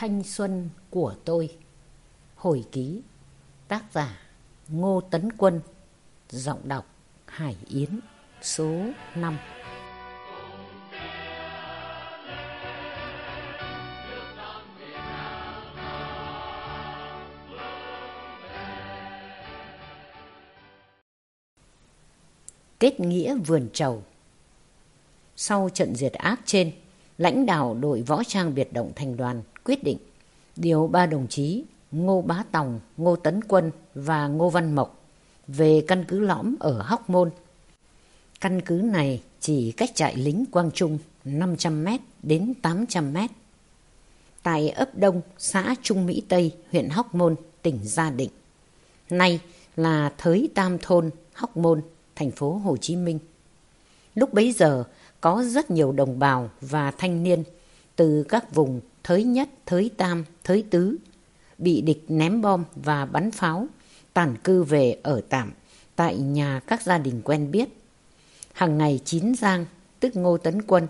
Thanh xuân của tôi. Hồi ký, Tác giả Ngô Tấn Quân, Giọng đọc Hải Yến, Số 5 Kết nghĩa vườn trầu. Sau trận diệt ác trên lãnh đạo đội võ trang biệt động thành đoàn quyết định điều ba đồng chí Ngô Bá Tòng, Ngô Tấn Quân và Ngô Văn Mộc về căn cứ lõm ở Hóc Môn. Căn cứ này chỉ cách trại lính Quang Trung 500m đến 800m. Tại ấp Đông, xã Trung Mỹ Tây, huyện Hóc Môn, tỉnh Gia Định. Nay là Thới Tam Thôn, Hóc Môn, thành phố Hồ Chí Minh. Lúc bấy giờ, có rất nhiều đồng bào và thanh niên từ các vùng Thới Nhất, Thới Tam, Thới Tứ bị địch ném bom và bắn pháo, tản cư về ở tạm tại nhà các gia đình quen biết. Hàng ngày Chín Giang, tức Ngô Tấn Quân,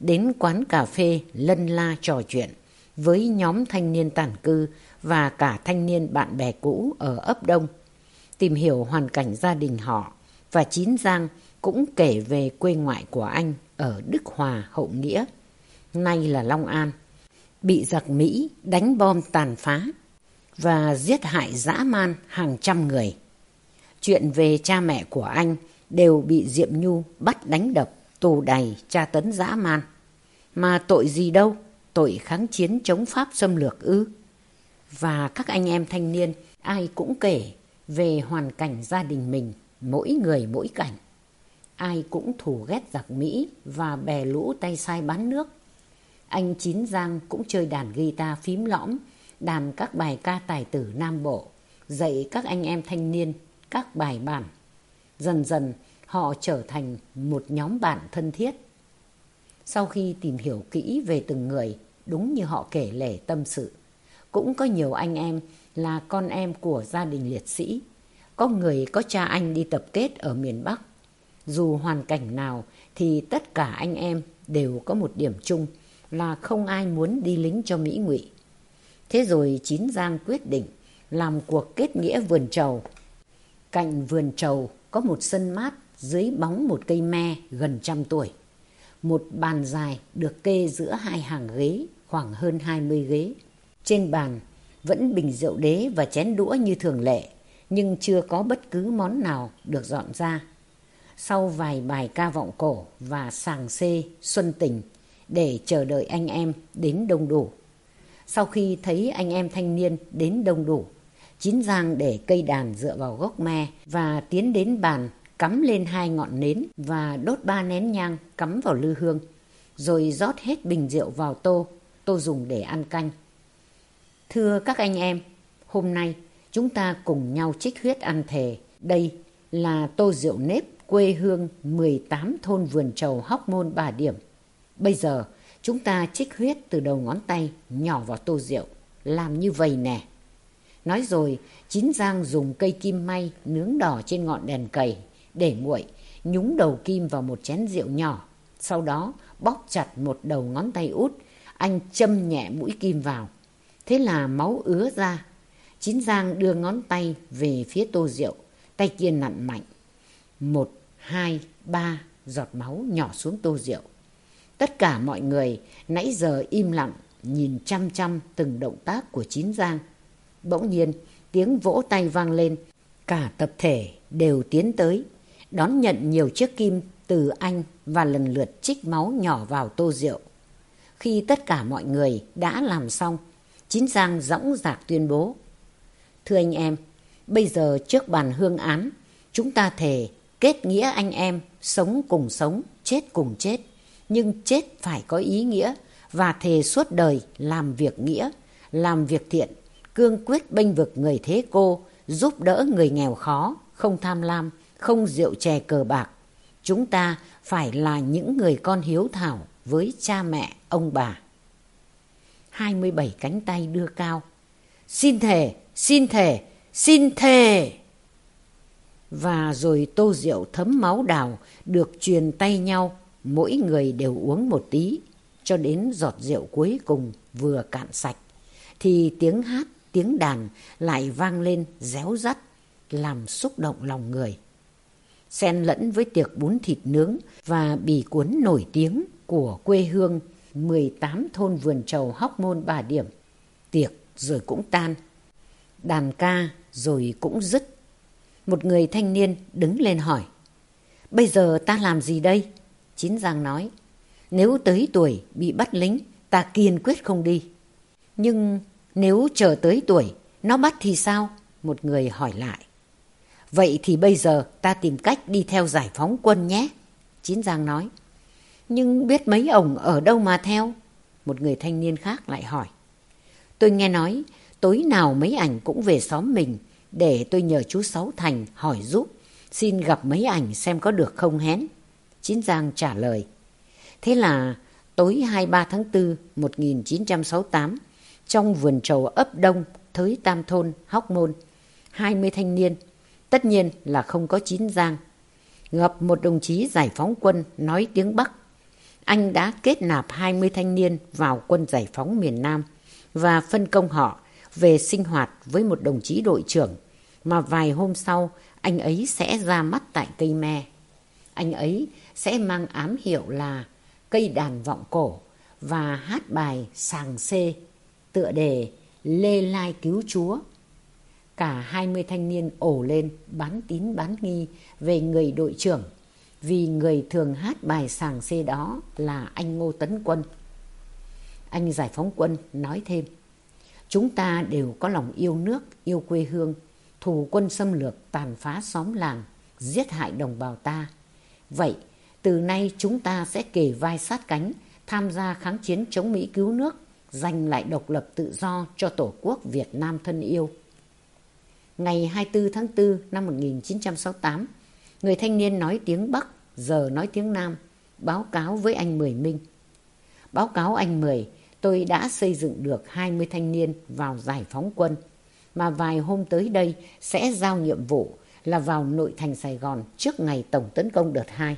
đến quán cà phê lân la trò chuyện với nhóm thanh niên tản cư và cả thanh niên bạn bè cũ ở ấp Đông, tìm hiểu hoàn cảnh gia đình họ và Chín Giang cũng kể về quê ngoại của anh ở Đức Hòa, Hậu Nghĩa, nay là Long An, bị giặc Mỹ đánh bom tàn phá và giết hại dã man hàng trăm người. Chuyện về cha mẹ của anh đều bị Diệm Nhu bắt đánh đập, tù đầy, tra tấn dã man. Mà tội gì đâu, tội kháng chiến chống Pháp xâm lược ư. Và các anh em thanh niên ai cũng kể về hoàn cảnh gia đình mình, mỗi người mỗi cảnh ai cũng thù ghét giặc Mỹ và bè lũ tay sai bán nước. Anh Chín Giang cũng chơi đàn guitar phím lõm, đàn các bài ca tài tử Nam Bộ, dạy các anh em thanh niên các bài bản. Dần dần họ trở thành một nhóm bạn thân thiết. Sau khi tìm hiểu kỹ về từng người, đúng như họ kể lể tâm sự, cũng có nhiều anh em là con em của gia đình liệt sĩ. Có người có cha anh đi tập kết ở miền Bắc dù hoàn cảnh nào thì tất cả anh em đều có một điểm chung là không ai muốn đi lính cho Mỹ ngụy. Thế rồi Chín Giang quyết định làm cuộc kết nghĩa vườn trầu. Cạnh vườn trầu có một sân mát dưới bóng một cây me gần trăm tuổi. Một bàn dài được kê giữa hai hàng ghế khoảng hơn hai mươi ghế. Trên bàn vẫn bình rượu đế và chén đũa như thường lệ, nhưng chưa có bất cứ món nào được dọn ra sau vài bài ca vọng cổ và sàng xê xuân tình để chờ đợi anh em đến đông đủ. Sau khi thấy anh em thanh niên đến đông đủ, Chín Giang để cây đàn dựa vào gốc me và tiến đến bàn cắm lên hai ngọn nến và đốt ba nén nhang cắm vào lư hương, rồi rót hết bình rượu vào tô, tô dùng để ăn canh. Thưa các anh em, hôm nay chúng ta cùng nhau trích huyết ăn thề. Đây là tô rượu nếp quê hương 18 thôn vườn trầu hóc môn bà điểm. Bây giờ chúng ta trích huyết từ đầu ngón tay nhỏ vào tô rượu, làm như vầy nè. Nói rồi, Chín Giang dùng cây kim may nướng đỏ trên ngọn đèn cầy để nguội, nhúng đầu kim vào một chén rượu nhỏ. Sau đó bóp chặt một đầu ngón tay út, anh châm nhẹ mũi kim vào. Thế là máu ứa ra. Chín Giang đưa ngón tay về phía tô rượu, tay kia nặn mạnh. Một hai, ba giọt máu nhỏ xuống tô rượu. Tất cả mọi người nãy giờ im lặng nhìn chăm chăm từng động tác của Chín Giang. Bỗng nhiên tiếng vỗ tay vang lên, cả tập thể đều tiến tới, đón nhận nhiều chiếc kim từ anh và lần lượt trích máu nhỏ vào tô rượu. Khi tất cả mọi người đã làm xong, Chín Giang dõng dạc tuyên bố. Thưa anh em, bây giờ trước bàn hương án, chúng ta thề Kết nghĩa anh em, sống cùng sống, chết cùng chết. Nhưng chết phải có ý nghĩa và thề suốt đời làm việc nghĩa, làm việc thiện, cương quyết bênh vực người thế cô, giúp đỡ người nghèo khó, không tham lam, không rượu chè cờ bạc. Chúng ta phải là những người con hiếu thảo với cha mẹ, ông bà. 27 cánh tay đưa cao. Xin thề, xin thề, xin thề và rồi tô rượu thấm máu đào được truyền tay nhau, mỗi người đều uống một tí, cho đến giọt rượu cuối cùng vừa cạn sạch. thì tiếng hát, tiếng đàn lại vang lên réo rắt, làm xúc động lòng người. Xen lẫn với tiệc bún thịt nướng và bì cuốn nổi tiếng của quê hương 18 thôn vườn trầu hóc môn bà điểm. Tiệc rồi cũng tan. Đàn ca rồi cũng dứt. Một người thanh niên đứng lên hỏi. Bây giờ ta làm gì đây? Chín Giang nói. Nếu tới tuổi bị bắt lính, ta kiên quyết không đi. Nhưng nếu chờ tới tuổi, nó bắt thì sao? Một người hỏi lại. Vậy thì bây giờ ta tìm cách đi theo giải phóng quân nhé. Chín Giang nói. Nhưng biết mấy ổng ở đâu mà theo? Một người thanh niên khác lại hỏi. Tôi nghe nói tối nào mấy ảnh cũng về xóm mình để tôi nhờ chú Sáu Thành hỏi giúp. Xin gặp mấy ảnh xem có được không hén. Chín Giang trả lời. Thế là tối 23 tháng 4 1968 trong vườn trầu ấp đông Thới Tam Thôn, Hóc Môn, 20 thanh niên, tất nhiên là không có Chín Giang, gặp một đồng chí giải phóng quân nói tiếng Bắc. Anh đã kết nạp 20 thanh niên vào quân giải phóng miền Nam và phân công họ về sinh hoạt với một đồng chí đội trưởng mà vài hôm sau anh ấy sẽ ra mắt tại cây me. Anh ấy sẽ mang ám hiệu là cây đàn vọng cổ và hát bài sàng xê tựa đề Lê Lai cứu Chúa. Cả 20 thanh niên ổ lên bán tín bán nghi về người đội trưởng vì người thường hát bài sàng xê đó là anh Ngô Tấn Quân. Anh giải phóng quân nói thêm, chúng ta đều có lòng yêu nước, yêu quê hương, thù quân xâm lược tàn phá xóm làng, giết hại đồng bào ta. Vậy, từ nay chúng ta sẽ kề vai sát cánh, tham gia kháng chiến chống Mỹ cứu nước, giành lại độc lập tự do cho Tổ quốc Việt Nam thân yêu. Ngày 24 tháng 4 năm 1968, người thanh niên nói tiếng Bắc, giờ nói tiếng Nam, báo cáo với anh Mười Minh. Báo cáo anh Mười, tôi đã xây dựng được 20 thanh niên vào giải phóng quân, mà vài hôm tới đây sẽ giao nhiệm vụ là vào nội thành Sài Gòn trước ngày tổng tấn công đợt 2.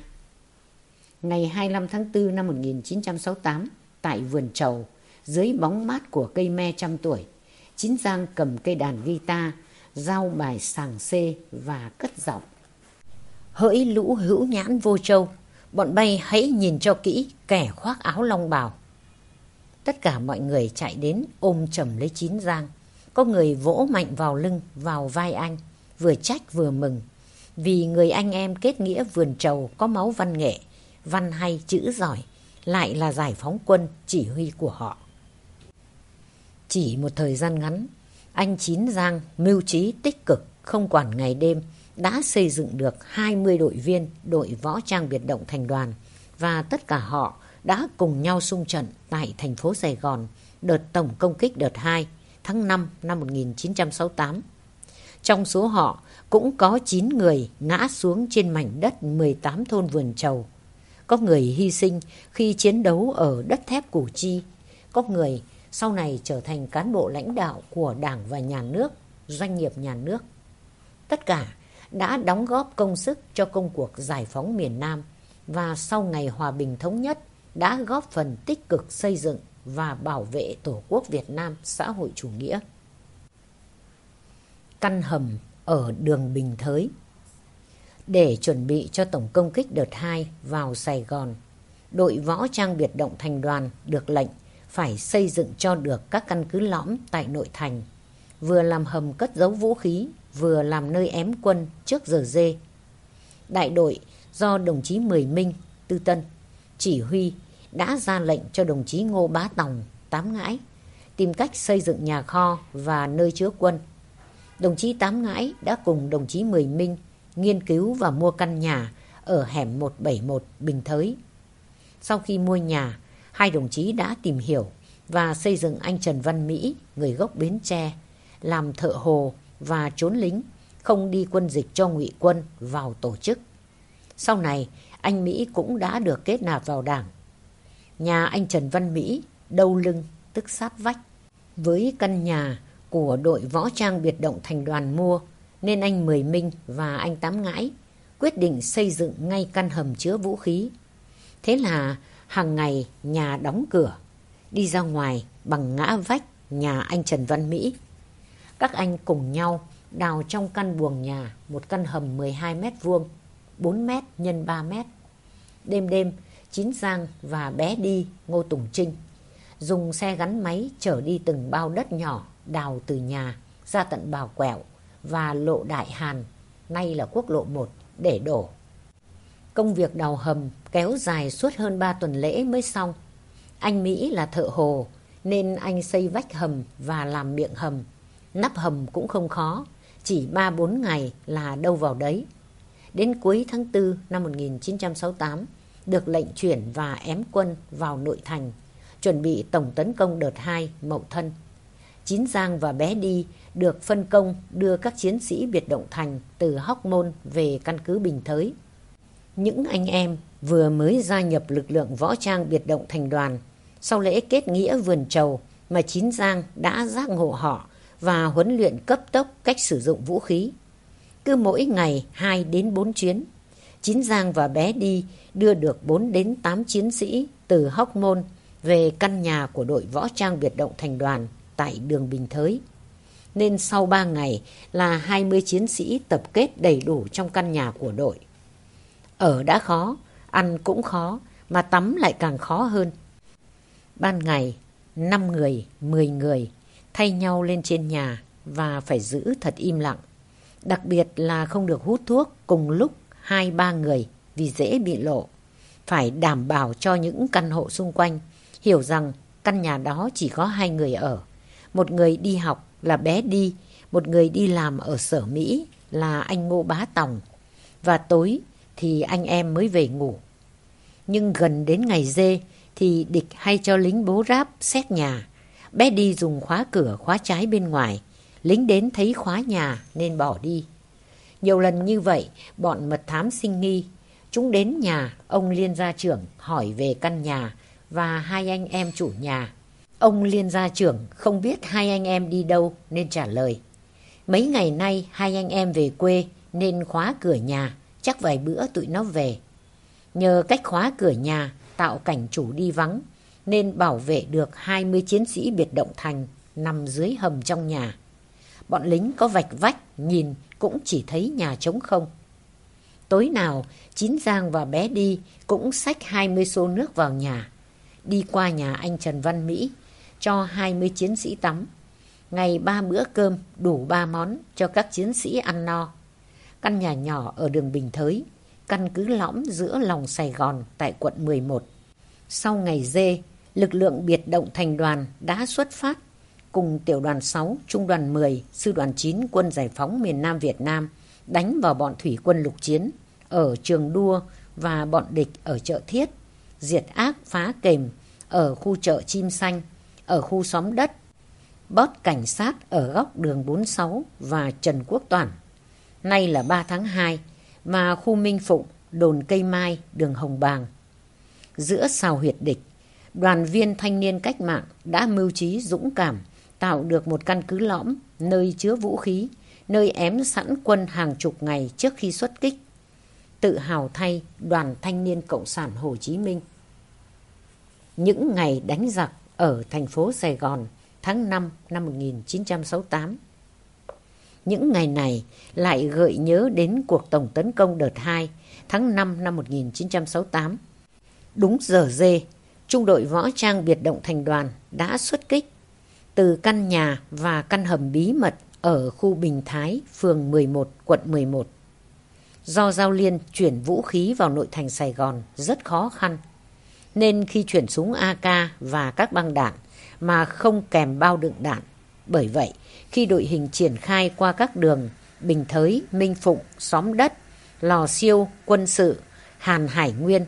Ngày 25 tháng 4 năm 1968, tại vườn trầu, dưới bóng mát của cây me trăm tuổi, Chín Giang cầm cây đàn guitar, giao bài sàng xê và cất giọng. Hỡi lũ hữu nhãn vô châu, bọn bay hãy nhìn cho kỹ kẻ khoác áo long bào. Tất cả mọi người chạy đến ôm chầm lấy Chín Giang. Có người vỗ mạnh vào lưng, vào vai anh, vừa trách vừa mừng. Vì người anh em kết nghĩa vườn trầu có máu văn nghệ, văn hay chữ giỏi, lại là giải phóng quân chỉ huy của họ. Chỉ một thời gian ngắn, anh Chín Giang mưu trí tích cực, không quản ngày đêm, đã xây dựng được 20 đội viên đội võ trang biệt động thành đoàn và tất cả họ đã cùng nhau xung trận tại thành phố Sài Gòn đợt tổng công kích đợt 2 tháng 5 năm 1968. Trong số họ cũng có 9 người ngã xuống trên mảnh đất 18 thôn vườn trầu. Có người hy sinh khi chiến đấu ở đất thép Củ Chi. Có người sau này trở thành cán bộ lãnh đạo của Đảng và Nhà nước, doanh nghiệp nhà nước. Tất cả đã đóng góp công sức cho công cuộc giải phóng miền Nam và sau ngày hòa bình thống nhất đã góp phần tích cực xây dựng và bảo vệ Tổ quốc Việt Nam xã hội chủ nghĩa. Căn hầm ở đường Bình Thới Để chuẩn bị cho tổng công kích đợt 2 vào Sài Gòn, đội võ trang biệt động thành đoàn được lệnh phải xây dựng cho được các căn cứ lõm tại nội thành, vừa làm hầm cất giấu vũ khí, vừa làm nơi ém quân trước giờ dê. Đại đội do đồng chí Mười Minh, Tư Tân, chỉ huy đã ra lệnh cho đồng chí Ngô Bá Tòng, Tám Ngãi, tìm cách xây dựng nhà kho và nơi chứa quân. Đồng chí Tám Ngãi đã cùng đồng chí Mười Minh nghiên cứu và mua căn nhà ở hẻm 171 Bình Thới. Sau khi mua nhà, hai đồng chí đã tìm hiểu và xây dựng anh Trần Văn Mỹ, người gốc Bến Tre, làm thợ hồ và trốn lính, không đi quân dịch cho ngụy quân vào tổ chức. Sau này, anh Mỹ cũng đã được kết nạp vào đảng. Nhà anh Trần Văn Mỹ, đầu lưng, tức sát vách. Với căn nhà của đội võ trang biệt động thành đoàn mua, nên anh Mười Minh và anh Tám Ngãi quyết định xây dựng ngay căn hầm chứa vũ khí. Thế là hàng ngày nhà đóng cửa, đi ra ngoài bằng ngã vách nhà anh Trần Văn Mỹ. Các anh cùng nhau đào trong căn buồng nhà một căn hầm 12 mét vuông, 4 mét x 3 mét. Đêm đêm, Chín Giang và bé đi Ngô Tùng Trinh dùng xe gắn máy chở đi từng bao đất nhỏ đào từ nhà ra tận bào quẹo và lộ Đại Hàn, nay là quốc lộ 1, để đổ. Công việc đào hầm kéo dài suốt hơn 3 tuần lễ mới xong. Anh Mỹ là thợ hồ nên anh xây vách hầm và làm miệng hầm. Nắp hầm cũng không khó, chỉ 3-4 ngày là đâu vào đấy. Đến cuối tháng 4 năm 1968, được lệnh chuyển và ém quân vào nội thành, chuẩn bị tổng tấn công đợt 2 Mậu Thân. Chín Giang và Bé Đi được phân công đưa các chiến sĩ biệt động thành từ Hóc Môn về căn cứ Bình Thới. Những anh em vừa mới gia nhập lực lượng võ trang biệt động thành đoàn sau lễ kết nghĩa vườn trầu mà Chín Giang đã giác ngộ họ và huấn luyện cấp tốc cách sử dụng vũ khí. Cứ mỗi ngày 2 đến 4 chuyến, Chín Giang và Bé Đi đưa được 4 đến 8 chiến sĩ từ Hóc Môn về căn nhà của đội võ trang biệt động thành đoàn tại đường Bình Thới. Nên sau 3 ngày là 20 chiến sĩ tập kết đầy đủ trong căn nhà của đội. Ở đã khó, ăn cũng khó, mà tắm lại càng khó hơn. Ban ngày, 5 người, 10 người thay nhau lên trên nhà và phải giữ thật im lặng. Đặc biệt là không được hút thuốc cùng lúc hai ba người vì dễ bị lộ. Phải đảm bảo cho những căn hộ xung quanh hiểu rằng căn nhà đó chỉ có hai người ở. Một người đi học là bé đi, một người đi làm ở sở Mỹ là anh Ngô Bá Tòng. Và tối thì anh em mới về ngủ. Nhưng gần đến ngày dê thì địch hay cho lính bố ráp xét nhà. Bé đi dùng khóa cửa khóa trái bên ngoài. Lính đến thấy khóa nhà nên bỏ đi. Nhiều lần như vậy, bọn mật thám sinh nghi. Chúng đến nhà, ông liên gia trưởng hỏi về căn nhà và hai anh em chủ nhà. Ông liên gia trưởng không biết hai anh em đi đâu nên trả lời. Mấy ngày nay hai anh em về quê nên khóa cửa nhà, chắc vài bữa tụi nó về. Nhờ cách khóa cửa nhà tạo cảnh chủ đi vắng nên bảo vệ được 20 chiến sĩ biệt động thành nằm dưới hầm trong nhà. Bọn lính có vạch vách nhìn cũng chỉ thấy nhà trống không. Tối nào, Chín Giang và bé đi cũng xách 20 xô nước vào nhà. Đi qua nhà anh Trần Văn Mỹ, cho 20 chiến sĩ tắm. Ngày ba bữa cơm đủ ba món cho các chiến sĩ ăn no. Căn nhà nhỏ ở đường Bình Thới, căn cứ lõm giữa lòng Sài Gòn tại quận 11. Sau ngày dê, lực lượng biệt động thành đoàn đã xuất phát cùng tiểu đoàn 6, trung đoàn 10, sư đoàn 9 quân giải phóng miền Nam Việt Nam đánh vào bọn thủy quân lục chiến ở trường đua và bọn địch ở chợ thiết, diệt ác phá kềm ở khu chợ chim xanh, ở khu xóm đất, bót cảnh sát ở góc đường 46 và Trần Quốc Toản. Nay là 3 tháng 2 và khu Minh Phụng, đồn cây mai, đường Hồng Bàng. Giữa xào huyệt địch, đoàn viên thanh niên cách mạng đã mưu trí dũng cảm tạo được một căn cứ lõm nơi chứa vũ khí, nơi ém sẵn quân hàng chục ngày trước khi xuất kích. Tự hào thay đoàn thanh niên Cộng sản Hồ Chí Minh. Những ngày đánh giặc ở thành phố Sài Gòn tháng 5 năm 1968. Những ngày này lại gợi nhớ đến cuộc tổng tấn công đợt 2 tháng 5 năm 1968. Đúng giờ dê, trung đội võ trang biệt động thành đoàn đã xuất kích từ căn nhà và căn hầm bí mật ở khu Bình Thái, phường 11, quận 11. Do Giao Liên chuyển vũ khí vào nội thành Sài Gòn rất khó khăn, nên khi chuyển súng AK và các băng đạn mà không kèm bao đựng đạn. Bởi vậy, khi đội hình triển khai qua các đường Bình Thới, Minh Phụng, Xóm Đất, Lò Siêu, Quân sự, Hàn Hải Nguyên,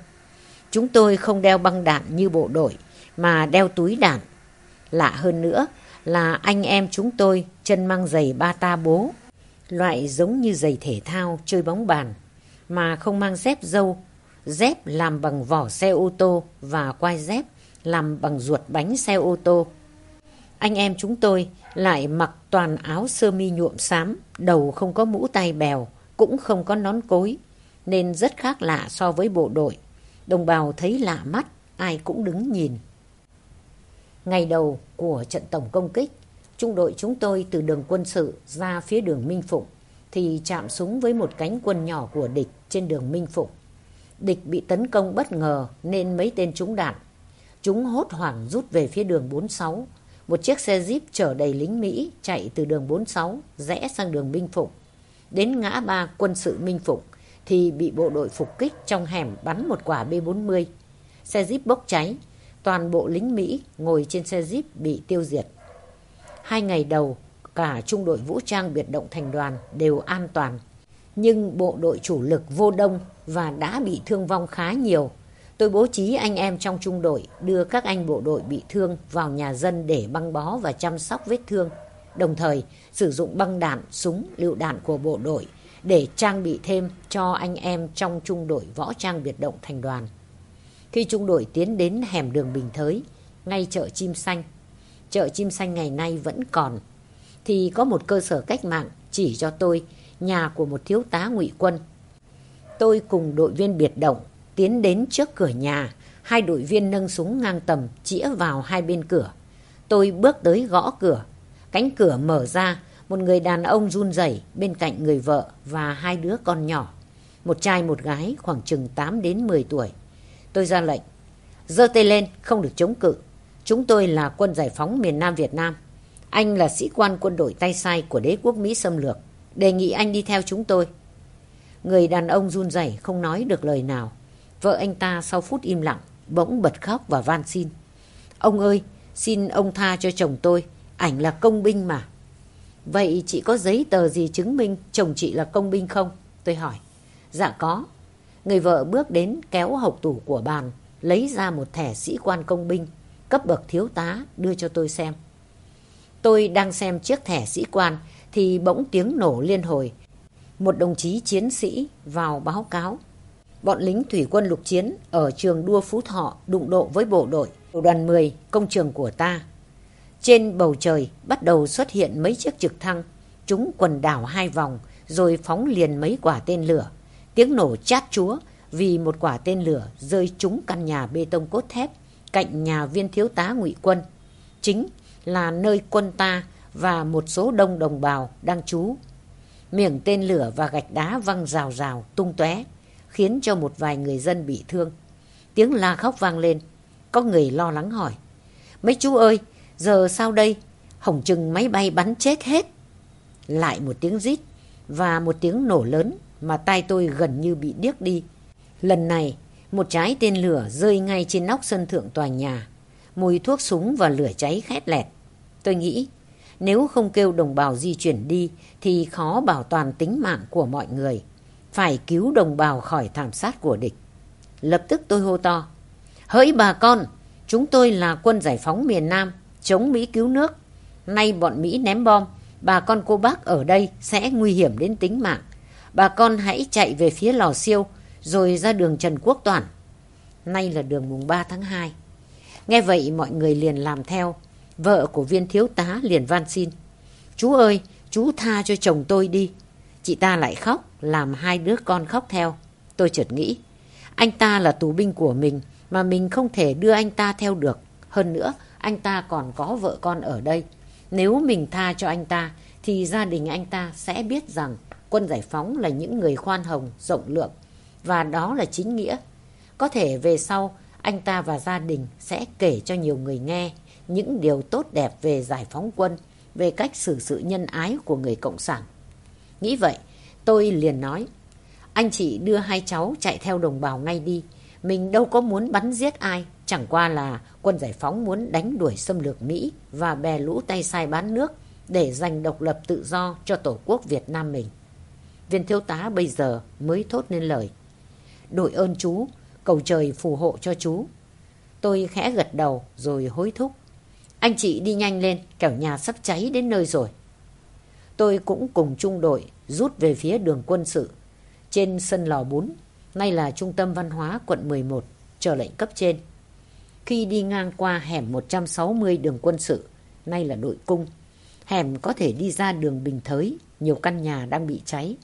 chúng tôi không đeo băng đạn như bộ đội mà đeo túi đạn Lạ hơn nữa là anh em chúng tôi chân mang giày ba ta bố, loại giống như giày thể thao chơi bóng bàn, mà không mang dép dâu, dép làm bằng vỏ xe ô tô và quai dép làm bằng ruột bánh xe ô tô. Anh em chúng tôi lại mặc toàn áo sơ mi nhuộm xám, đầu không có mũ tay bèo, cũng không có nón cối, nên rất khác lạ so với bộ đội. Đồng bào thấy lạ mắt, ai cũng đứng nhìn. Ngày đầu của trận tổng công kích, trung đội chúng tôi từ đường quân sự ra phía đường Minh Phụng thì chạm súng với một cánh quân nhỏ của địch trên đường Minh Phụng. Địch bị tấn công bất ngờ nên mấy tên trúng đạn. Chúng hốt hoảng rút về phía đường 46. Một chiếc xe jeep chở đầy lính Mỹ chạy từ đường 46 rẽ sang đường Minh Phụng. Đến ngã ba quân sự Minh Phụng thì bị bộ đội phục kích trong hẻm bắn một quả B-40. Xe jeep bốc cháy, toàn bộ lính Mỹ ngồi trên xe jeep bị tiêu diệt. Hai ngày đầu, cả trung đội vũ trang biệt động thành đoàn đều an toàn. Nhưng bộ đội chủ lực vô đông và đã bị thương vong khá nhiều. Tôi bố trí anh em trong trung đội đưa các anh bộ đội bị thương vào nhà dân để băng bó và chăm sóc vết thương. Đồng thời sử dụng băng đạn, súng, lựu đạn của bộ đội để trang bị thêm cho anh em trong trung đội võ trang biệt động thành đoàn. Khi trung đội tiến đến hẻm đường Bình Thới, ngay chợ Chim Xanh, chợ Chim Xanh ngày nay vẫn còn, thì có một cơ sở cách mạng chỉ cho tôi nhà của một thiếu tá ngụy quân. Tôi cùng đội viên biệt động tiến đến trước cửa nhà, hai đội viên nâng súng ngang tầm chĩa vào hai bên cửa. Tôi bước tới gõ cửa, cánh cửa mở ra, một người đàn ông run rẩy bên cạnh người vợ và hai đứa con nhỏ. Một trai một gái khoảng chừng 8 đến 10 tuổi. Tôi ra lệnh, giơ tay lên, không được chống cự. Chúng tôi là quân giải phóng miền Nam Việt Nam. Anh là sĩ quan quân đội tay sai của đế quốc Mỹ xâm lược. Đề nghị anh đi theo chúng tôi. Người đàn ông run rẩy không nói được lời nào. Vợ anh ta sau phút im lặng, bỗng bật khóc và van xin. Ông ơi, xin ông tha cho chồng tôi. Ảnh là công binh mà. Vậy chị có giấy tờ gì chứng minh chồng chị là công binh không? Tôi hỏi. Dạ có. Người vợ bước đến kéo hộc tủ của bàn, lấy ra một thẻ sĩ quan công binh, cấp bậc thiếu tá đưa cho tôi xem. Tôi đang xem chiếc thẻ sĩ quan thì bỗng tiếng nổ liên hồi. Một đồng chí chiến sĩ vào báo cáo. Bọn lính thủy quân lục chiến ở trường đua Phú Thọ đụng độ với bộ đội đoàn 10 công trường của ta. Trên bầu trời bắt đầu xuất hiện mấy chiếc trực thăng. Chúng quần đảo hai vòng rồi phóng liền mấy quả tên lửa. Tiếng nổ chát chúa vì một quả tên lửa rơi trúng căn nhà bê tông cốt thép cạnh nhà viên thiếu tá ngụy quân. Chính là nơi quân ta và một số đông đồng bào đang trú. Miệng tên lửa và gạch đá văng rào rào tung tóe khiến cho một vài người dân bị thương. Tiếng la khóc vang lên. Có người lo lắng hỏi. Mấy chú ơi, giờ sao đây? Hỏng chừng máy bay bắn chết hết. Lại một tiếng rít và một tiếng nổ lớn mà tai tôi gần như bị điếc đi. Lần này, một trái tên lửa rơi ngay trên nóc sân thượng tòa nhà. Mùi thuốc súng và lửa cháy khét lẹt. Tôi nghĩ, nếu không kêu đồng bào di chuyển đi thì khó bảo toàn tính mạng của mọi người. Phải cứu đồng bào khỏi thảm sát của địch. Lập tức tôi hô to. Hỡi bà con, chúng tôi là quân giải phóng miền Nam, chống Mỹ cứu nước. Nay bọn Mỹ ném bom, bà con cô bác ở đây sẽ nguy hiểm đến tính mạng. Bà con hãy chạy về phía lò siêu, rồi ra đường Trần Quốc Toản. Nay là đường mùng 3 tháng 2. Nghe vậy mọi người liền làm theo. Vợ của viên thiếu tá liền van xin. Chú ơi, chú tha cho chồng tôi đi. Chị ta lại khóc, làm hai đứa con khóc theo. Tôi chợt nghĩ, anh ta là tù binh của mình, mà mình không thể đưa anh ta theo được. Hơn nữa, anh ta còn có vợ con ở đây. Nếu mình tha cho anh ta, thì gia đình anh ta sẽ biết rằng quân giải phóng là những người khoan hồng, rộng lượng. Và đó là chính nghĩa. Có thể về sau, anh ta và gia đình sẽ kể cho nhiều người nghe những điều tốt đẹp về giải phóng quân, về cách xử sự nhân ái của người Cộng sản. Nghĩ vậy, tôi liền nói, anh chị đưa hai cháu chạy theo đồng bào ngay đi. Mình đâu có muốn bắn giết ai, chẳng qua là quân giải phóng muốn đánh đuổi xâm lược Mỹ và bè lũ tay sai bán nước để giành độc lập tự do cho Tổ quốc Việt Nam mình. Viên thiếu tá bây giờ mới thốt nên lời. Đội ơn chú, cầu trời phù hộ cho chú. Tôi khẽ gật đầu rồi hối thúc. Anh chị đi nhanh lên, kẻo nhà sắp cháy đến nơi rồi. Tôi cũng cùng trung đội rút về phía đường quân sự. Trên sân lò bún, nay là trung tâm văn hóa quận 11, chờ lệnh cấp trên. Khi đi ngang qua hẻm 160 đường quân sự, nay là đội cung, hẻm có thể đi ra đường Bình Thới, nhiều căn nhà đang bị cháy.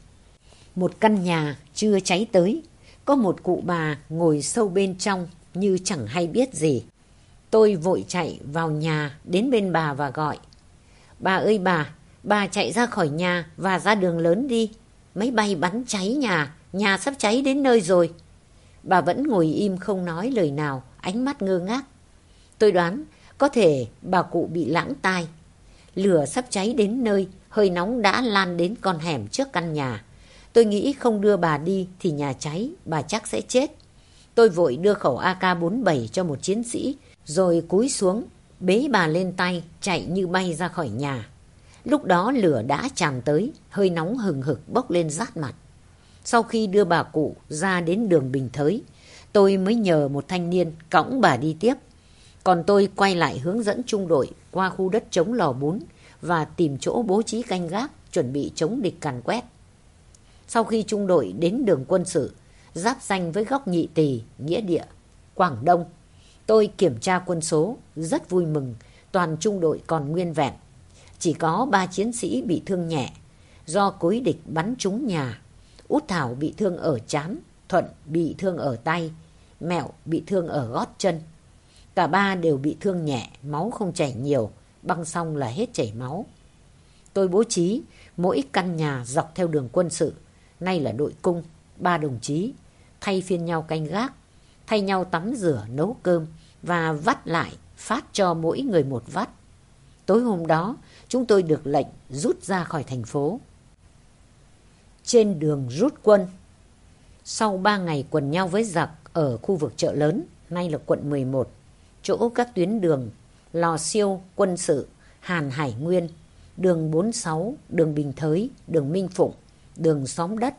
Một căn nhà chưa cháy tới, có một cụ bà ngồi sâu bên trong như chẳng hay biết gì. Tôi vội chạy vào nhà đến bên bà và gọi. Bà ơi bà, bà chạy ra khỏi nhà và ra đường lớn đi. Máy bay bắn cháy nhà, nhà sắp cháy đến nơi rồi. Bà vẫn ngồi im không nói lời nào, ánh mắt ngơ ngác. Tôi đoán có thể bà cụ bị lãng tai. Lửa sắp cháy đến nơi, hơi nóng đã lan đến con hẻm trước căn nhà. Tôi nghĩ không đưa bà đi thì nhà cháy, bà chắc sẽ chết. Tôi vội đưa khẩu AK-47 cho một chiến sĩ, rồi cúi xuống, bế bà lên tay, chạy như bay ra khỏi nhà. Lúc đó lửa đã tràn tới, hơi nóng hừng hực bốc lên rát mặt. Sau khi đưa bà cụ ra đến đường Bình Thới, tôi mới nhờ một thanh niên cõng bà đi tiếp. Còn tôi quay lại hướng dẫn trung đội qua khu đất chống lò bún và tìm chỗ bố trí canh gác chuẩn bị chống địch càn quét. Sau khi trung đội đến đường quân sự, giáp danh với góc nhị tỳ, nghĩa địa, Quảng Đông, tôi kiểm tra quân số, rất vui mừng, toàn trung đội còn nguyên vẹn. Chỉ có ba chiến sĩ bị thương nhẹ, do cối địch bắn trúng nhà. Út Thảo bị thương ở chán, Thuận bị thương ở tay, Mẹo bị thương ở gót chân. Cả ba đều bị thương nhẹ, máu không chảy nhiều, băng xong là hết chảy máu. Tôi bố trí mỗi căn nhà dọc theo đường quân sự, nay là đội cung, ba đồng chí, thay phiên nhau canh gác, thay nhau tắm rửa, nấu cơm và vắt lại phát cho mỗi người một vắt. Tối hôm đó, chúng tôi được lệnh rút ra khỏi thành phố. Trên đường rút quân, sau ba ngày quần nhau với giặc ở khu vực chợ lớn, nay là quận 11, chỗ các tuyến đường Lò Siêu, Quân sự, Hàn Hải Nguyên, đường 46, đường Bình Thới, đường Minh Phụng, đường Xóm Đất.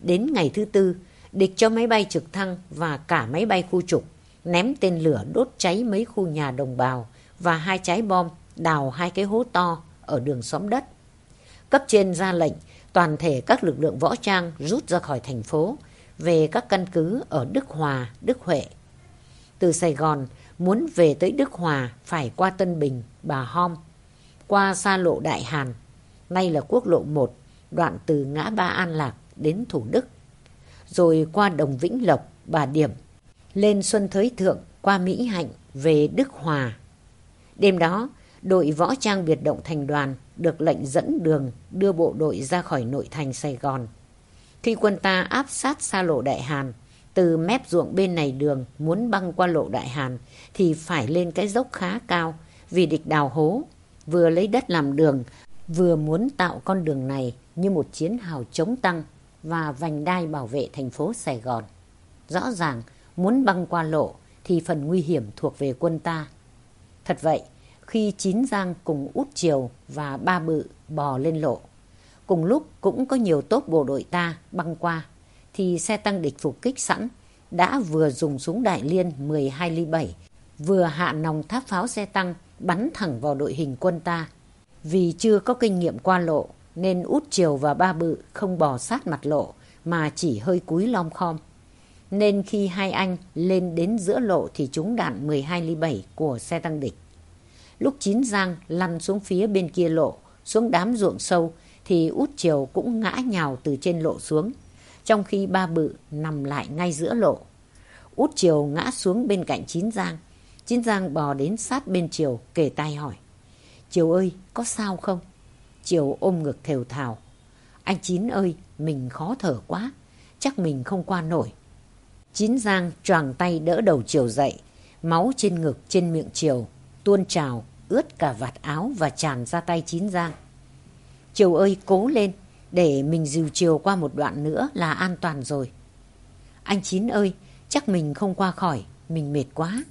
Đến ngày thứ tư, địch cho máy bay trực thăng và cả máy bay khu trục ném tên lửa đốt cháy mấy khu nhà đồng bào và hai trái bom đào hai cái hố to ở đường xóm đất. Cấp trên ra lệnh toàn thể các lực lượng võ trang rút ra khỏi thành phố về các căn cứ ở Đức Hòa, Đức Huệ. Từ Sài Gòn, muốn về tới Đức Hòa phải qua Tân Bình, Bà Hom, qua xa lộ Đại Hàn, nay là quốc lộ 1, đoạn từ ngã ba An Lạc đến Thủ Đức, rồi qua Đồng Vĩnh Lộc, Bà Điểm, lên Xuân Thới Thượng, qua Mỹ Hạnh, về Đức Hòa. Đêm đó, đội võ trang biệt động thành đoàn được lệnh dẫn đường đưa bộ đội ra khỏi nội thành Sài Gòn. Khi quân ta áp sát xa lộ Đại Hàn, từ mép ruộng bên này đường muốn băng qua lộ Đại Hàn thì phải lên cái dốc khá cao vì địch đào hố, vừa lấy đất làm đường, vừa muốn tạo con đường này như một chiến hào chống tăng và vành đai bảo vệ thành phố Sài Gòn. Rõ ràng, muốn băng qua lộ thì phần nguy hiểm thuộc về quân ta. Thật vậy, khi Chín Giang cùng Út Triều và Ba Bự bò lên lộ, cùng lúc cũng có nhiều tốp bộ đội ta băng qua, thì xe tăng địch phục kích sẵn đã vừa dùng súng đại liên 12 ly 7, vừa hạ nòng tháp pháo xe tăng bắn thẳng vào đội hình quân ta. Vì chưa có kinh nghiệm qua lộ, nên út chiều và ba bự không bò sát mặt lộ, mà chỉ hơi cúi lom khom. Nên khi hai anh lên đến giữa lộ thì chúng đạn 12 ly 7 của xe tăng địch. Lúc chín giang lăn xuống phía bên kia lộ, xuống đám ruộng sâu, thì út chiều cũng ngã nhào từ trên lộ xuống, trong khi ba bự nằm lại ngay giữa lộ. Út chiều ngã xuống bên cạnh chín giang. Chín giang bò đến sát bên chiều, kề tai hỏi. Chiều ơi, có sao không? Chiều ôm ngực thều thào. Anh Chín ơi, mình khó thở quá, chắc mình không qua nổi. Chín Giang choàng tay đỡ đầu Chiều dậy, máu trên ngực trên miệng Chiều, tuôn trào, ướt cả vạt áo và tràn ra tay Chín Giang. Chiều ơi, cố lên, để mình dìu Chiều qua một đoạn nữa là an toàn rồi. Anh Chín ơi, chắc mình không qua khỏi, mình mệt quá.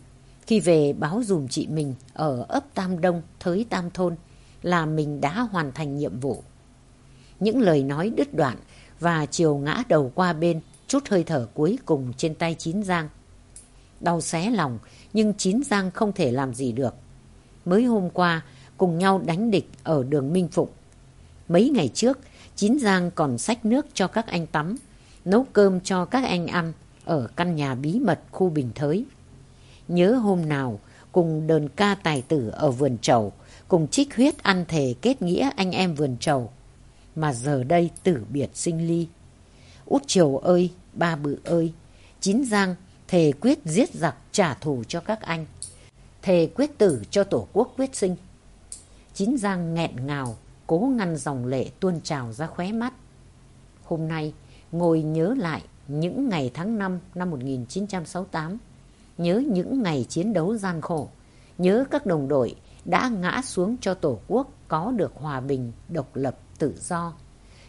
Khi về báo dùm chị mình ở ấp Tam Đông, Thới Tam Thôn, là mình đã hoàn thành nhiệm vụ. Những lời nói đứt đoạn và chiều ngã đầu qua bên, chút hơi thở cuối cùng trên tay Chín Giang. Đau xé lòng, nhưng Chín Giang không thể làm gì được. Mới hôm qua, cùng nhau đánh địch ở đường Minh Phụng. Mấy ngày trước, Chín Giang còn xách nước cho các anh tắm, nấu cơm cho các anh ăn ở căn nhà bí mật khu Bình Thới. Nhớ hôm nào, cùng đờn ca tài tử ở vườn trầu, cùng trích huyết ăn thề kết nghĩa anh em vườn trầu. Mà giờ đây tử biệt sinh ly. Út triều ơi, ba bự ơi, chín giang thề quyết giết giặc trả thù cho các anh. thề quyết tử cho Tổ quốc quyết sinh. Chín Giang nghẹn ngào, cố ngăn dòng lệ tuôn trào ra khóe mắt. Hôm nay, ngồi nhớ lại những ngày tháng 5 năm 1968, nhớ những ngày chiến đấu gian khổ, nhớ các đồng đội đã ngã xuống cho Tổ quốc có được hòa bình, độc lập, tự do.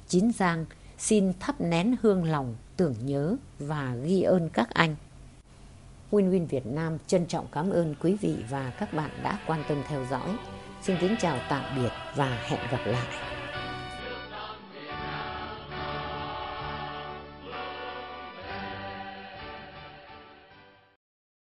Chín Giang xin thắp nén hương lòng, tưởng nhớ và ghi ơn các anh. Win Win Việt Nam trân trọng cảm ơn quý vị và các bạn đã quan tâm theo dõi. Xin kính chào tạm biệt và hẹn gặp lại.